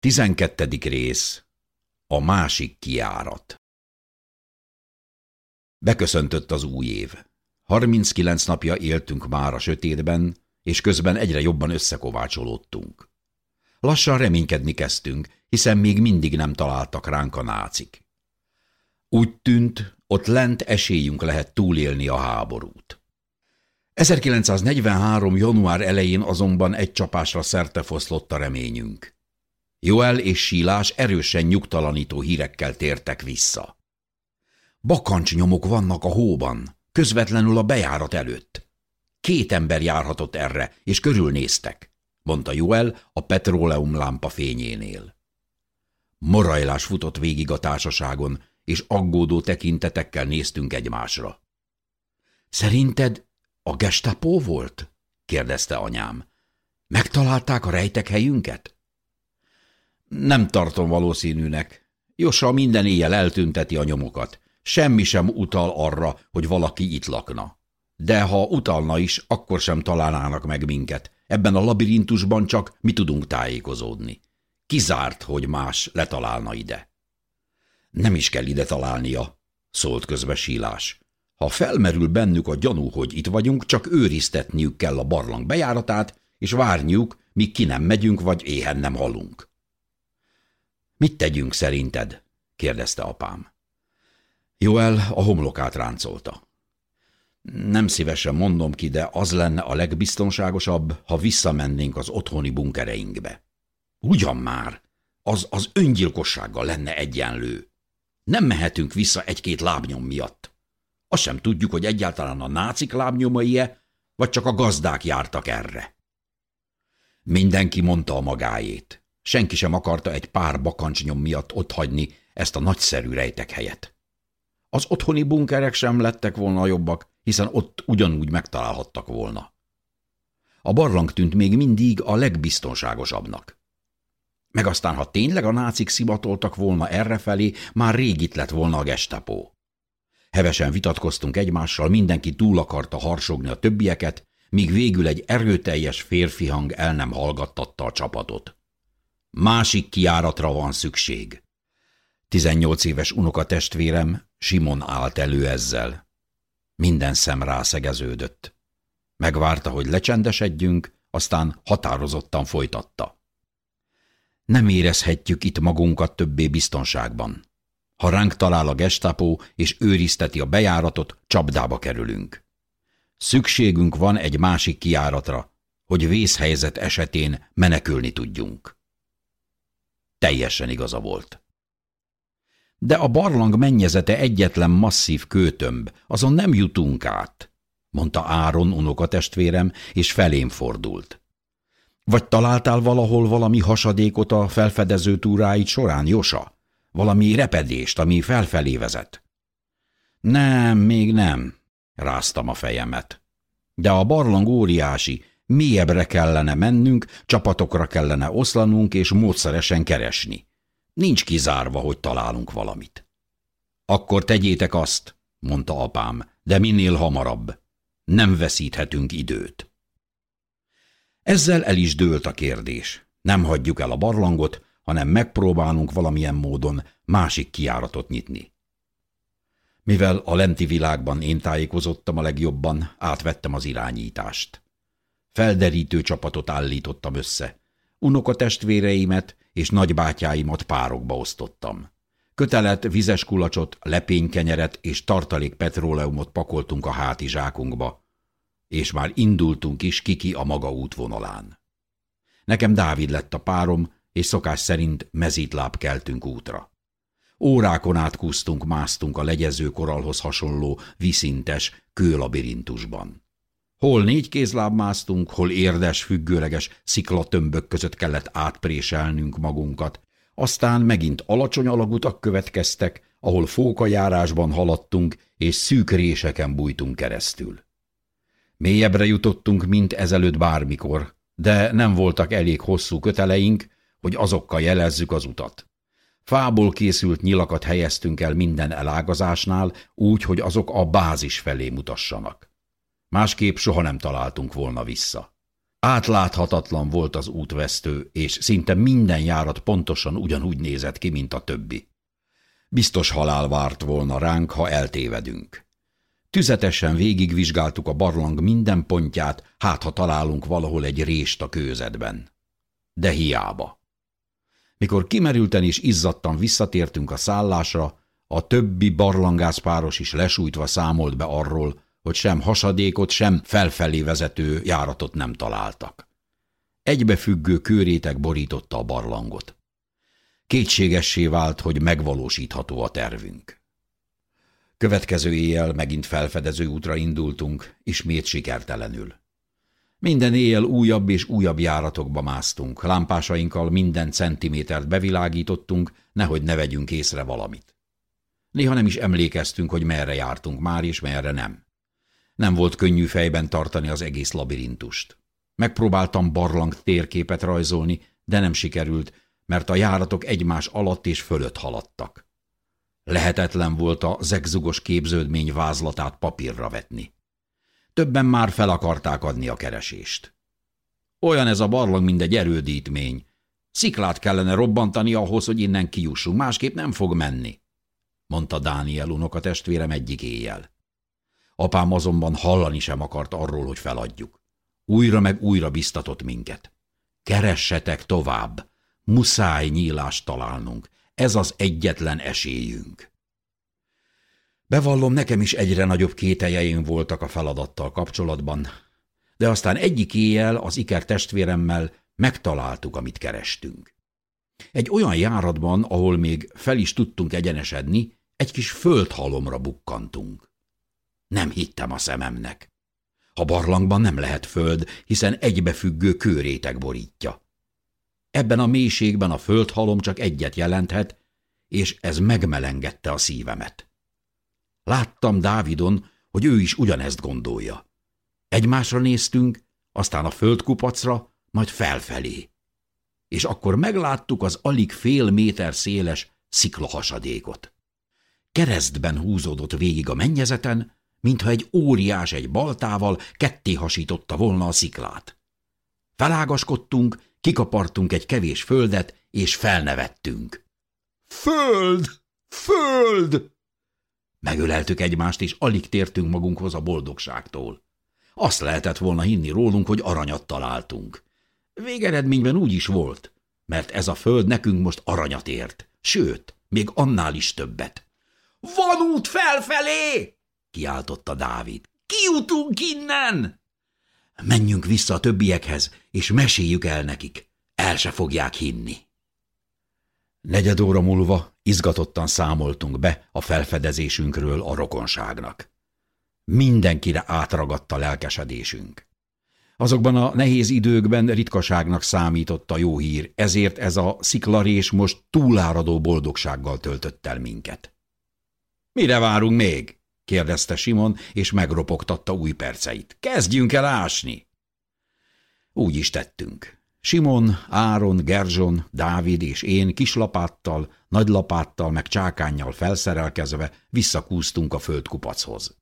Tizenkettedik rész A másik kiárat Beköszöntött az új év. 39 napja éltünk már a sötétben, és közben egyre jobban összekovácsolódtunk. Lassan reménykedni kezdtünk, hiszen még mindig nem találtak ránk a nácik. Úgy tűnt, ott lent esélyünk lehet túlélni a háborút. 1943. január elején azonban egy csapásra szerte foszlott a reményünk. Joel és Sílás erősen nyugtalanító hírekkel tértek vissza. Bakancsnyomok vannak a hóban, közvetlenül a bejárat előtt. Két ember járhatott erre, és körülnéztek, mondta Joel a petróleum lámpa fényénél. Morajlás futott végig a társaságon, és aggódó tekintetekkel néztünk egymásra. Szerinted a gestapo volt? kérdezte anyám. Megtalálták a rejtek helyünket? Nem tartom valószínűnek. Josa minden éjjel eltünteti a nyomokat. Semmi sem utal arra, hogy valaki itt lakna. De ha utalna is, akkor sem találnának meg minket. Ebben a labirintusban csak mi tudunk tájékozódni. Kizárt, hogy más letalálna ide. Nem is kell ide találnia, szólt közbe sílás. Ha felmerül bennük a gyanú, hogy itt vagyunk, csak őriztetniük kell a barlang bejáratát, és várniuk, míg ki nem megyünk, vagy éhen nem halunk. Mit tegyünk szerinted? kérdezte apám. Joel a homlokát ráncolta. Nem szívesen mondom ki, de az lenne a legbiztonságosabb, ha visszamennénk az otthoni bunkereinkbe. Ugyan már, az az öngyilkossággal lenne egyenlő. Nem mehetünk vissza egy-két lábnyom miatt. Azt sem tudjuk, hogy egyáltalán a nácik lábnyomai-e, vagy csak a gazdák jártak erre. Mindenki mondta a magáét. Senki sem akarta egy pár bakancsnyom miatt otthagyni ezt a nagyszerű rejtek helyet. Az otthoni bunkerek sem lettek volna jobbak, hiszen ott ugyanúgy megtalálhattak volna. A barlang tűnt még mindig a legbiztonságosabbnak. Meg aztán, ha tényleg a nácik szimatoltak volna errefelé, már rég itt lett volna a gestapo. Hevesen vitatkoztunk egymással, mindenki túl akarta harsogni a többieket, míg végül egy erőteljes férfi hang el nem hallgattatta a csapatot. Másik kiáratra van szükség. Tizennyolc éves unokatestvérem Simon állt elő ezzel. Minden szem rászegeződött. Megvárta, hogy lecsendesedjünk, aztán határozottan folytatta. Nem érezhetjük itt magunkat többé biztonságban. Ha ránk talál a gestapo és őrizteti a bejáratot, csapdába kerülünk. Szükségünk van egy másik kiáratra, hogy vészhelyzet esetén menekülni tudjunk. Teljesen igaza volt. De a barlang mennyezete egyetlen masszív kőtömb, azon nem jutunk át, mondta Áron unokatestvérem, és felém fordult. Vagy találtál valahol valami hasadékot a felfedező túráid során, Josa? Valami repedést, ami felfelé vezet? Nem, még nem, ráztam a fejemet. De a barlang óriási, mélyebbre kellene mennünk, csapatokra kellene oszlanunk és módszeresen keresni. Nincs kizárva, hogy találunk valamit. Akkor tegyétek azt, mondta apám, de minél hamarabb. Nem veszíthetünk időt. Ezzel el is dőlt a kérdés. Nem hagyjuk el a barlangot, hanem megpróbálunk valamilyen módon másik kiáratot nyitni. Mivel a lenti világban én tájékozottam a legjobban, átvettem az irányítást. Felderítő csapatot állítottam össze. Unoka testvéreimet és nagybátyáimat párokba osztottam. Kötelet, vizes kulacsot, lepénykenyeret és tartalék petróleumot pakoltunk a hátizsákunkba, és már indultunk is kiki a maga útvonalán. Nekem Dávid lett a párom, és szokás szerint mezítláb keltünk útra. Órákon át kúztunk, másztunk a legyező koralhoz hasonló, viszintes kőlabirintusban. Hol négy kézláb másztunk, hol érdes, függőleges sziklatömbök között kellett átpréselnünk magunkat, aztán megint alacsony alagutak következtek, ahol fókajárásban haladtunk, és szűk réseken bújtunk keresztül. Mélyebbre jutottunk, mint ezelőtt bármikor, de nem voltak elég hosszú köteleink, hogy azokkal jelezzük az utat. Fából készült nyilakat helyeztünk el minden elágazásnál, úgy, hogy azok a bázis felé mutassanak. Másképp soha nem találtunk volna vissza. Átláthatatlan volt az útvesztő, és szinte minden járat pontosan ugyanúgy nézett ki, mint a többi. Biztos halál várt volna ránk, ha eltévedünk. Tüzetesen végigvizsgáltuk a barlang minden pontját, hát ha találunk valahol egy rést a kőzetben. De hiába. Mikor kimerülten és izzadtan visszatértünk a szállásra, a többi barlangászpáros is lesújtva számolt be arról, hogy sem hasadékot, sem felfelé vezető járatot nem találtak. Egybefüggő kőrétek borította a barlangot. Kétségessé vált, hogy megvalósítható a tervünk. Következő éjjel megint felfedező útra indultunk, ismét sikertelenül. Minden éjjel újabb és újabb járatokba másztunk, lámpásainkkal minden centimétert bevilágítottunk, nehogy ne vegyünk észre valamit. Néha nem is emlékeztünk, hogy merre jártunk már, és merre nem. Nem volt könnyű fejben tartani az egész labirintust. Megpróbáltam barlang térképet rajzolni, de nem sikerült, mert a járatok egymás alatt és fölött haladtak. Lehetetlen volt a zegzugos képződmény vázlatát papírra vetni. Többen már fel akarták adni a keresést. Olyan ez a barlang, mint egy erődítmény. Sziklát kellene robbantani ahhoz, hogy innen kijussunk, másképp nem fog menni, mondta Dániel unoka testvérem egyik éjjel. Apám azonban hallani sem akart arról, hogy feladjuk. Újra meg újra biztatott minket. Keressetek tovább, muszáj nyílást találnunk, ez az egyetlen esélyünk. Bevallom, nekem is egyre nagyobb kételjeim voltak a feladattal kapcsolatban, de aztán egyik éjjel az iker testvéremmel megtaláltuk, amit kerestünk. Egy olyan járatban, ahol még fel is tudtunk egyenesedni, egy kis földhalomra bukkantunk. Nem hittem a szememnek. A barlangban nem lehet föld, hiszen egybefüggő kőrétek borítja. Ebben a mélységben a földhalom csak egyet jelenthet, és ez megmelengette a szívemet. Láttam Dávidon, hogy ő is ugyanezt gondolja. Egymásra néztünk, aztán a földkupacra, majd felfelé. És akkor megláttuk az alig fél méter széles sziklahasadékot. Keresztben húzódott végig a mennyezeten, mintha egy óriás egy baltával ketté hasította volna a sziklát. Felágaskodtunk, kikapartunk egy kevés földet, és felnevettünk. Föld! Föld! Megöleltük egymást, és alig tértünk magunkhoz a boldogságtól. Azt lehetett volna hinni rólunk, hogy aranyat találtunk. Végeredményben úgy is volt, mert ez a föld nekünk most aranyat ért, sőt, még annál is többet. – Van út felfelé! – kiáltotta Dávid. – Kijutunk innen! – Menjünk vissza a többiekhez, és meséljük el nekik. El se fogják hinni. Negyed óra múlva izgatottan számoltunk be a felfedezésünkről a rokonságnak. Mindenkire átragadta lelkesedésünk. Azokban a nehéz időkben ritkaságnak számított a jó hír, ezért ez a sziklarés most túláradó boldogsággal töltött el minket. – Mire várunk még? – kérdezte Simon, és megropogtatta új perceit. – Kezdjünk el ásni! Úgy is tettünk. Simon, Áron, Gerzson, Dávid és én kislapáttal, nagylapáttal meg csákánnyal felszerelkezve visszakúztunk a földkupachoz.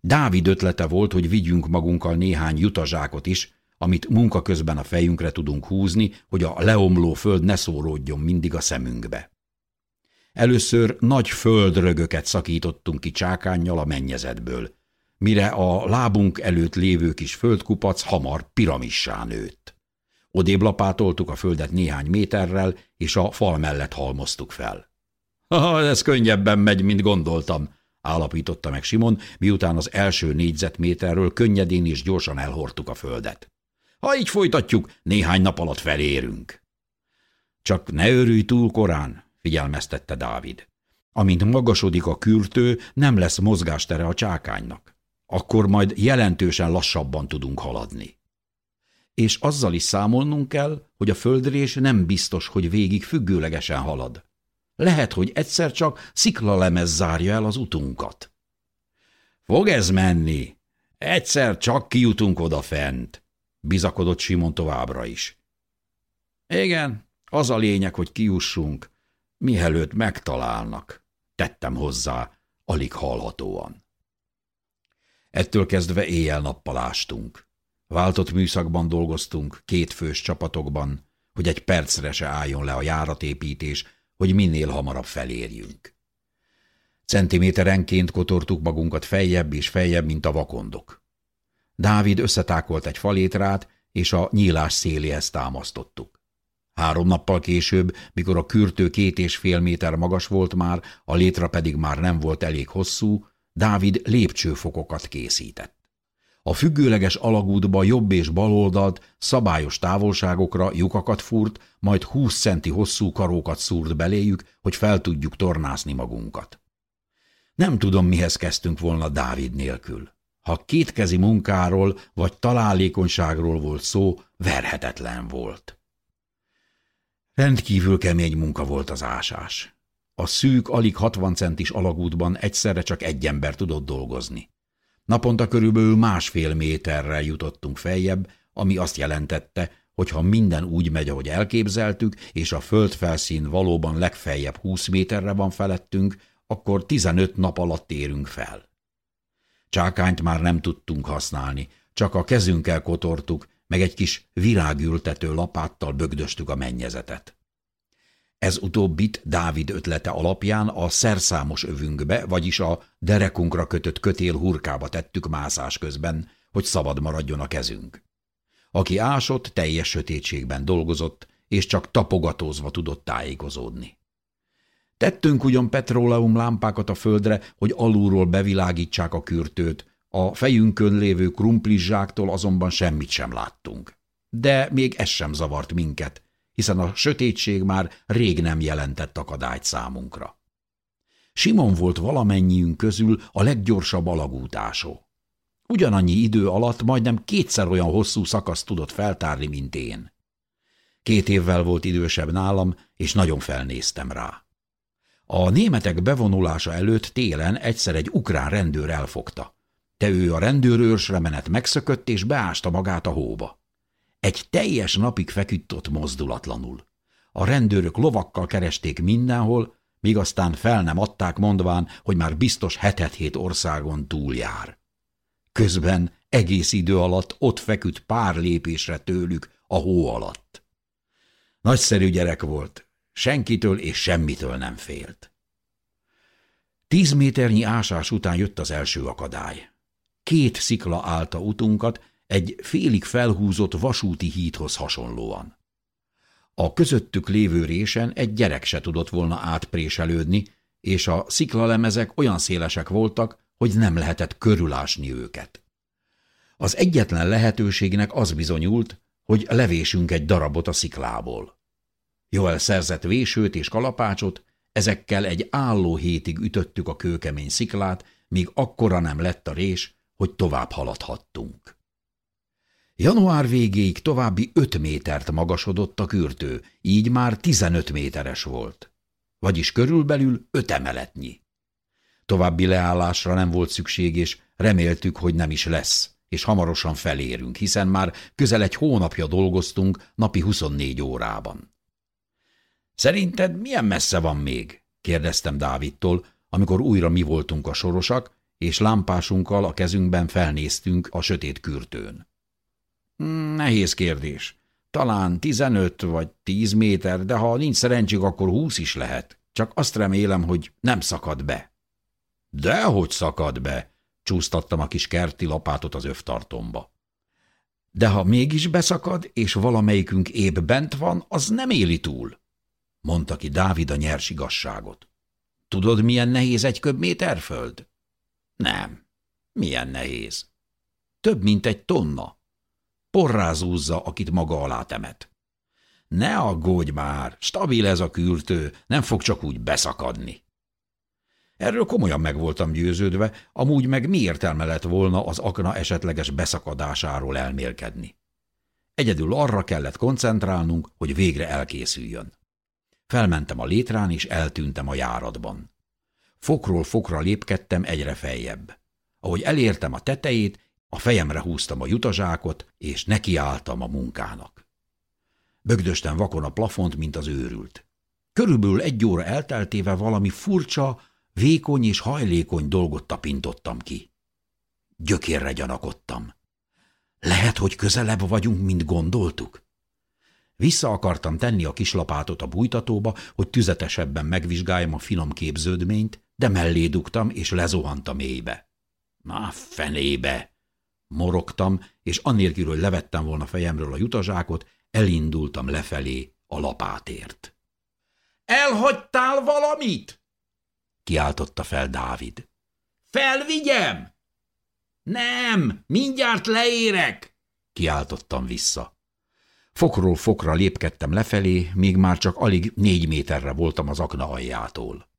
Dávid ötlete volt, hogy vigyünk magunkkal néhány jutazsákot is, amit munka közben a fejünkre tudunk húzni, hogy a leomló föld ne szóródjon mindig a szemünkbe. Először nagy földrögöket szakítottunk ki csákánnyal a mennyezetből, mire a lábunk előtt lévő kis földkupac hamar piramissá nőtt. Odébb lapátoltuk a földet néhány méterrel, és a fal mellett halmoztuk fel. Ez könnyebben megy, mint gondoltam, állapította meg Simon, miután az első négyzetméterről könnyedén és gyorsan elhortuk a földet. Ha így folytatjuk, néhány nap alatt felérünk. Csak ne örülj túl korán, figyelmeztette Dávid. Amint magasodik a kürtő, nem lesz mozgástere a csákánynak. Akkor majd jelentősen lassabban tudunk haladni és azzal is számolnunk kell, hogy a földrés nem biztos, hogy végig függőlegesen halad. Lehet, hogy egyszer csak sziklalemez zárja el az utunkat. Fog ez menni? Egyszer csak kijutunk oda fent, bizakodott Simon továbbra is. Igen, az a lényeg, hogy kiussunk, mielőtt megtalálnak, tettem hozzá, alig hallhatóan. Ettől kezdve éjjel-nappal ástunk. Váltott műszakban dolgoztunk, két fős csapatokban, hogy egy percre se álljon le a járatépítés, hogy minél hamarabb felérjünk. Centiméterenként kotortuk magunkat feljebb és feljebb, mint a vakondok. Dávid összetákolt egy falétrát, és a nyílás széléhez támasztottuk. Három nappal később, mikor a kürtő két és fél méter magas volt már, a létra pedig már nem volt elég hosszú, Dávid lépcsőfokokat készített. A függőleges alagútba jobb és bal oldalt szabályos távolságokra lyukakat fúrt, majd húsz centi hosszú karókat szúrt beléjük, hogy fel tudjuk tornászni magunkat. Nem tudom, mihez kezdtünk volna Dávid nélkül. Ha kétkezi munkáról vagy találékonyságról volt szó, verhetetlen volt. Rendkívül kemény munka volt az ásás. A szűk, alig 60 centis alagútban egyszerre csak egy ember tudott dolgozni. Naponta körülbelül másfél méterrel jutottunk feljebb, ami azt jelentette, hogy ha minden úgy megy, ahogy elképzeltük, és a földfelszín valóban legfeljebb 20 méterre van felettünk, akkor 15 nap alatt érünk fel. Csákányt már nem tudtunk használni, csak a kezünkkel kotortuk, meg egy kis virágültető lapáttal bögdöstük a mennyezetet. Ez utóbbit Dávid ötlete alapján a szerszámos övünkbe, vagyis a derekunkra kötött kötél hurkába tettük mászás közben, hogy szabad maradjon a kezünk. Aki ásott, teljes sötétségben dolgozott, és csak tapogatózva tudott tájékozódni. Tettünk ugyan petróleum lámpákat a földre, hogy alulról bevilágítsák a kürtőt, a fejünkön lévő krumplizsáktól azonban semmit sem láttunk. De még ez sem zavart minket, hiszen a sötétség már rég nem jelentett akadályt számunkra. Simon volt valamennyiünk közül a leggyorsabb alagútásó. Ugyanannyi idő alatt majdnem kétszer olyan hosszú szakaszt tudott feltárni, mint én. Két évvel volt idősebb nálam, és nagyon felnéztem rá. A németek bevonulása előtt télen egyszer egy ukrán rendőr elfogta. Te ő a rendőrőrsre menet megszökött, és beásta magát a hóba. Egy teljes napig feküdt ott mozdulatlanul. A rendőrök lovakkal keresték mindenhol, míg aztán fel nem adták mondván, hogy már biztos hetet-hét országon túljár. Közben egész idő alatt ott feküdt pár lépésre tőlük a hó alatt. Nagyszerű gyerek volt, senkitől és semmitől nem félt. Tíz méternyi ásás után jött az első akadály. Két szikla állta utunkat, egy félig felhúzott vasúti hídhoz hasonlóan. A közöttük lévő résen egy gyerek se tudott volna átpréselődni, és a sziklalemezek olyan szélesek voltak, hogy nem lehetett körülásni őket. Az egyetlen lehetőségnek az bizonyult, hogy levésünk egy darabot a sziklából. Joel szerzett vésőt és kalapácsot, ezekkel egy álló hétig ütöttük a kőkemény sziklát, míg akkora nem lett a rés, hogy tovább haladhattunk. Január végéig további öt métert magasodott a kürtő, így már tizenöt méteres volt. Vagyis körülbelül öt emeletnyi. További leállásra nem volt szükség, és reméltük, hogy nem is lesz, és hamarosan felérünk, hiszen már közel egy hónapja dolgoztunk napi 24 órában. Szerinted milyen messze van még? kérdeztem Dávidtól, amikor újra mi voltunk a sorosak, és lámpásunkkal a kezünkben felnéztünk a sötét kürtőn. Hmm, nehéz kérdés. Talán tizenöt vagy tíz méter, de ha nincs szerencsénk, akkor húsz is lehet. Csak azt remélem, hogy nem szakad be. Dehogy szakad be, csúsztattam a kis kerti lapátot az övtartomba. De ha mégis beszakad, és valamelyikünk épp bent van, az nem éli túl, mondta ki Dávid a nyers igazságot. Tudod, milyen nehéz egy köbméter föld? Nem. Milyen nehéz? Több, mint egy tonna. Porrázúzza, akit maga alá temet. Ne aggódj már, stabil ez a kürtő, nem fog csak úgy beszakadni. Erről komolyan meg voltam győződve, amúgy meg mi értelme lett volna az akna esetleges beszakadásáról elmélkedni. Egyedül arra kellett koncentrálnunk, hogy végre elkészüljön. Felmentem a létrán, és eltűntem a járatban. Fokról fokra lépkedtem egyre feljebb. Ahogy elértem a tetejét, a fejemre húztam a jutazsákot, és nekiálltam a munkának. Bögdöstem vakon a plafont, mint az őrült. Körülbelül egy óra elteltével valami furcsa, vékony és hajlékony dolgot tapintottam ki. Gyökérre gyanakodtam. Lehet, hogy közelebb vagyunk, mint gondoltuk? Vissza akartam tenni a kislapátot a bújtatóba, hogy tüzetesebben megvizsgáljam a finom képződményt, de mellé dugtam, és lezuhantam mélybe. Na, fenébe! Morogtam, és annélkül, hogy levettem volna fejemről a jutazsákot, elindultam lefelé a lapátért. – Elhagytál valamit? – kiáltotta fel Dávid. – Felvigyem? – Nem, mindjárt leérek! – kiáltottam vissza. Fokról fokra lépkedtem lefelé, míg már csak alig négy méterre voltam az akna aljától.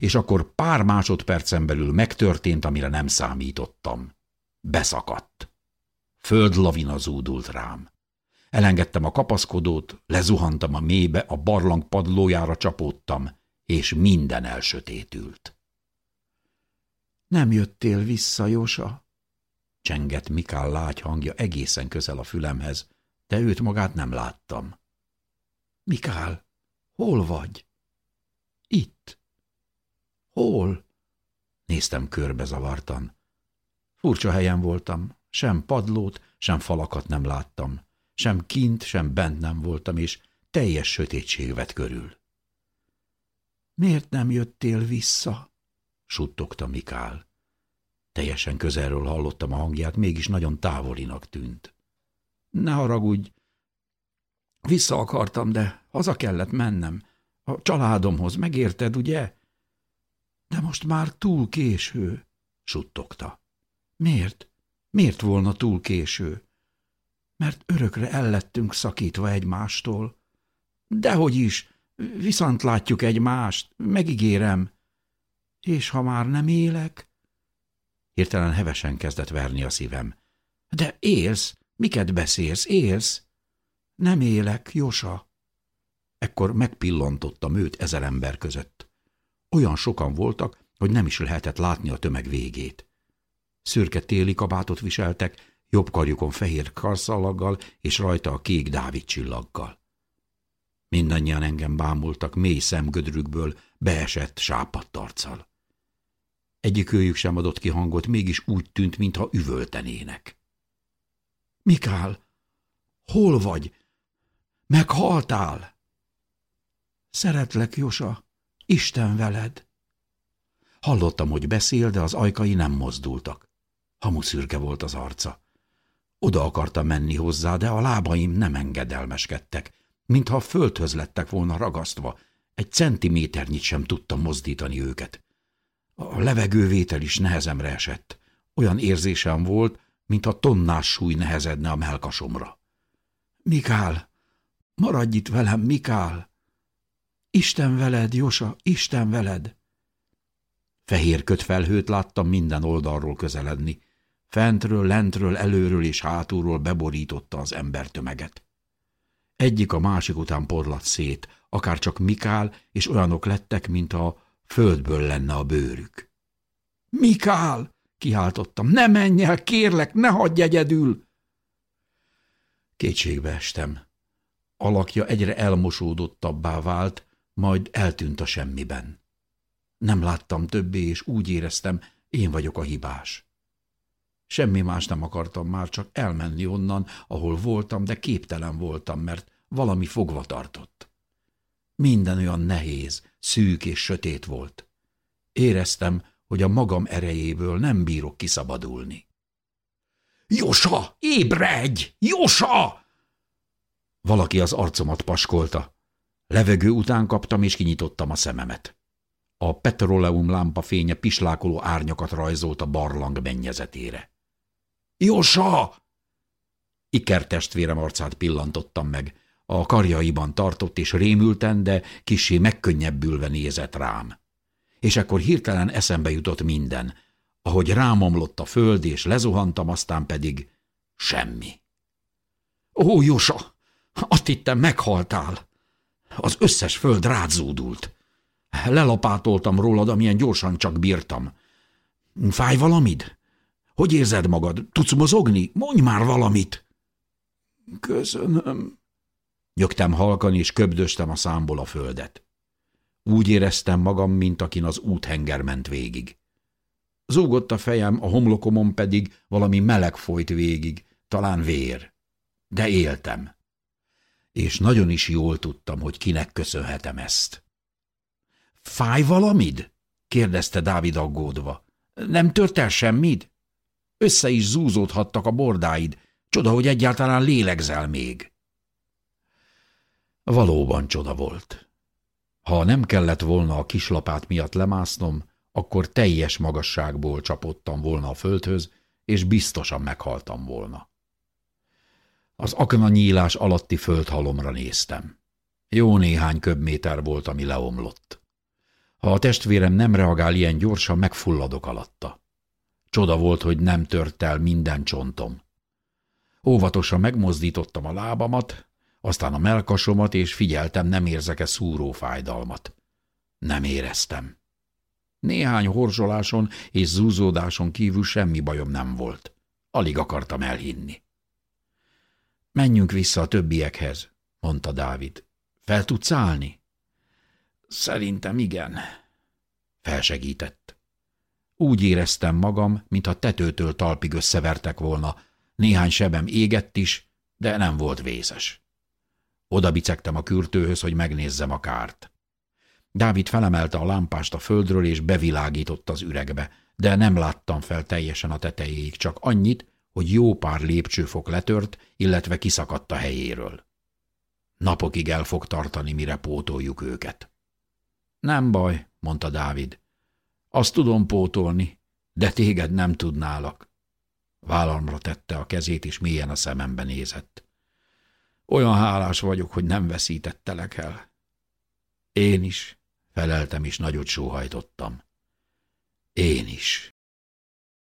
És akkor pár másodpercen belül megtörtént, amire nem számítottam. Beszakadt. Földlavina zúdult rám. Elengedtem a kapaszkodót, lezuhantam a mélybe, a barlang padlójára csapódtam, és minden elsötétült. Nem jöttél vissza, Jósa? Csengett Mikál lágy hangja egészen közel a fülemhez, de őt magát nem láttam. Mikál, hol vagy? Itt. Hol? Néztem körbe zavartan. Furcsa helyen voltam, sem padlót, sem falakat nem láttam, sem kint, sem bent nem voltam, és teljes sötétség vett körül. Miért nem jöttél vissza? suttogta Mikál. Teljesen közelről hallottam a hangját, mégis nagyon távolinak tűnt. Ne haragudj. Vissza akartam, de haza kellett mennem. A családomhoz, megérted, ugye? De most már túl késő, suttogta. Miért? Miért volna túl késő? Mert örökre ellettünk szakítva egymástól. Dehogy is, viszont látjuk egymást, megígérem. És ha már nem élek? Hirtelen hevesen kezdett verni a szívem. De élsz, Miket beszélsz? Élsz? Nem élek, Josa. Ekkor megpillantottam őt ezer ember között. Olyan sokan voltak, hogy nem is lehetett látni a tömeg végét. Szürke téli kabátot viseltek, jobb karjukon fehér karszalaggal és rajta a kék Dávid csillaggal. Mindannyian engem bámultak mély szemgödrükből beesett sápadt arccal. Egyik őjük sem adott ki hangot, mégis úgy tűnt, mintha üvöltenének. Mikál, hol vagy? Meghaltál? Szeretlek, Josa, Isten veled. Hallottam, hogy beszél, de az ajkai nem mozdultak. Hamuszürke volt az arca. Oda akartam menni hozzá, de a lábaim nem engedelmeskedtek, mintha a földhöz lettek volna ragasztva. Egy centiméternyit sem tudtam mozdítani őket. A levegővétel is nehezemre esett. Olyan érzésem volt, mintha tonnás súly nehezedne a melkasomra. Mikál, maradj itt velem, Mikál! Isten veled, Josa, Isten veled! Fehér kötfelhőt láttam minden oldalról közeledni. Fentről, lentről, előről és hátulról beborította az embertömeget. Egyik a másik után porlat szét, akár csak Mikál, és olyanok lettek, mint a földből lenne a bőrük. – Mikál! Kiáltottam. Ne menj el, kérlek, ne hagyj egyedül! Kétségbe estem. Alakja egyre elmosódottabbá vált, majd eltűnt a semmiben. Nem láttam többé, és úgy éreztem, én vagyok a hibás. Semmi más nem akartam már, csak elmenni onnan, ahol voltam, de képtelen voltam, mert valami fogva tartott. Minden olyan nehéz, szűk és sötét volt. Éreztem, hogy a magam erejéből nem bírok kiszabadulni. Josa, ébredj! Josa! Valaki az arcomat paskolta. Levegő után kaptam, és kinyitottam a szememet. A petroleum lámpa fénye pislákoló árnyakat rajzolt a barlang mennyezetére. Josa! Iker testvérem arcát pillantottam meg. A karjaiban tartott, és rémülten, de kisé megkönnyebbülve nézett rám és akkor hirtelen eszembe jutott minden, ahogy rámomlott a föld, és lezuhantam, aztán pedig semmi. Ó, Josa, azt hittem meghaltál. Az összes föld rázúdult. Lelapátoltam rólad, amilyen gyorsan csak bírtam. Fáj valamid? Hogy érzed magad? Tudsz mozogni? Mondj már valamit! Köszönöm. Nyögtem halkan, és köbdöstem a számból a földet. Úgy éreztem magam, mint akin az úthenger ment végig. Zúgott a fejem, a homlokomon pedig valami meleg folyt végig, talán vér, de éltem. És nagyon is jól tudtam, hogy kinek köszönhetem ezt. Fáj valamid? kérdezte Dávid aggódva. Nem tört el semmid? Össze is zúzódhattak a bordáid. Csoda, hogy egyáltalán lélegzel még. Valóban csoda volt. Ha nem kellett volna a kislapát miatt lemásznom, akkor teljes magasságból csapottam volna a földhöz, és biztosan meghaltam volna. Az akna nyílás alatti földhalomra néztem. Jó néhány köbméter volt, ami leomlott. Ha a testvérem nem reagál ilyen gyorsan, megfulladok alatta. Csoda volt, hogy nem tört el minden csontom. Óvatosan megmozdítottam a lábamat, aztán a melkasomat, és figyeltem, nem érzek-e szúró fájdalmat. Nem éreztem. Néhány horzsoláson és zúzódáson kívül semmi bajom nem volt. Alig akartam elhinni. Menjünk vissza a többiekhez, mondta Dávid. Fel tudsz állni? Szerintem igen. Felsegített. Úgy éreztem magam, mintha tetőtől talpig összevertek volna. Néhány sebem égett is, de nem volt vészes. Oda bicegtem a kürtőhöz, hogy megnézzem a kárt. Dávid felemelte a lámpást a földről, és bevilágított az üregbe, de nem láttam fel teljesen a tetejéig, csak annyit, hogy jó pár lépcsőfok letört, illetve kiszakadt a helyéről. Napokig el fog tartani, mire pótoljuk őket. Nem baj, mondta Dávid. Azt tudom pótolni, de téged nem tudnálak. Vállalmra tette a kezét, és mélyen a szemembe nézett. Olyan hálás vagyok, hogy nem veszítettelek el. Én is, feleltem, és nagyot sóhajtottam. Én is.